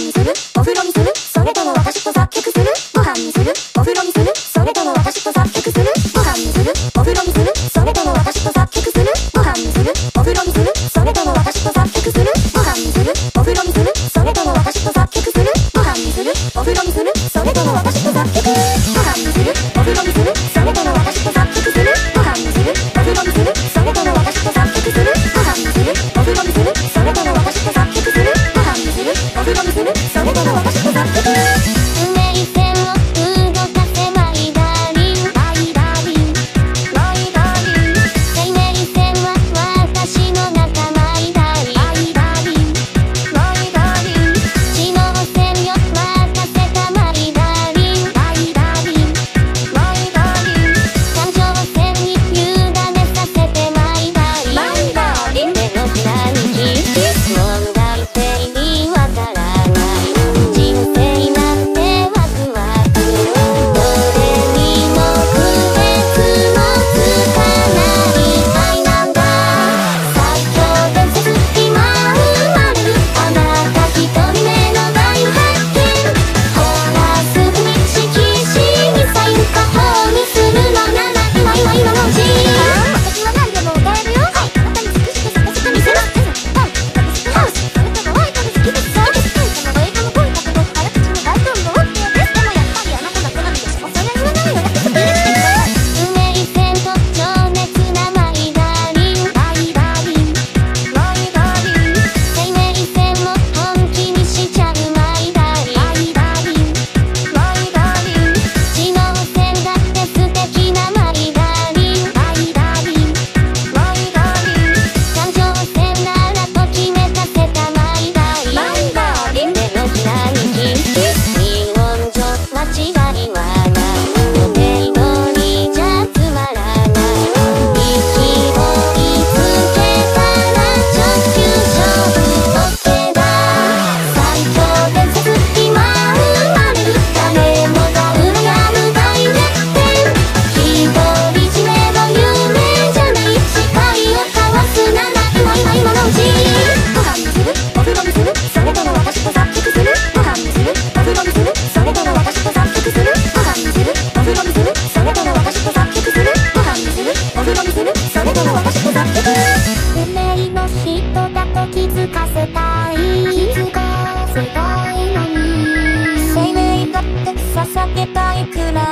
にするお風呂にする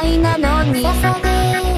いなのに。注ぐ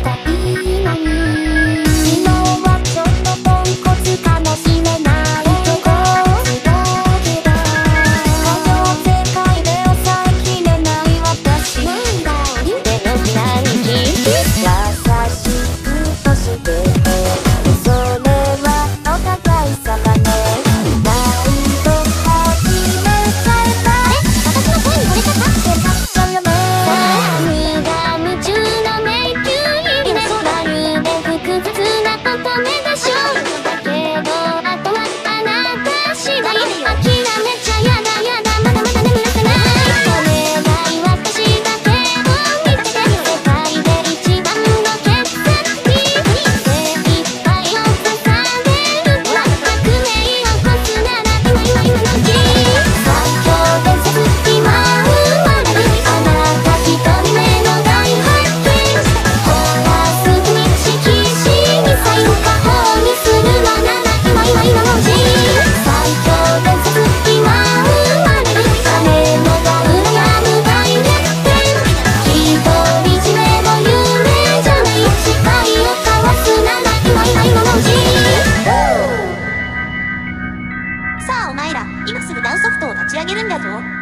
今すぐガンソフトを立ち上げるんだぞ。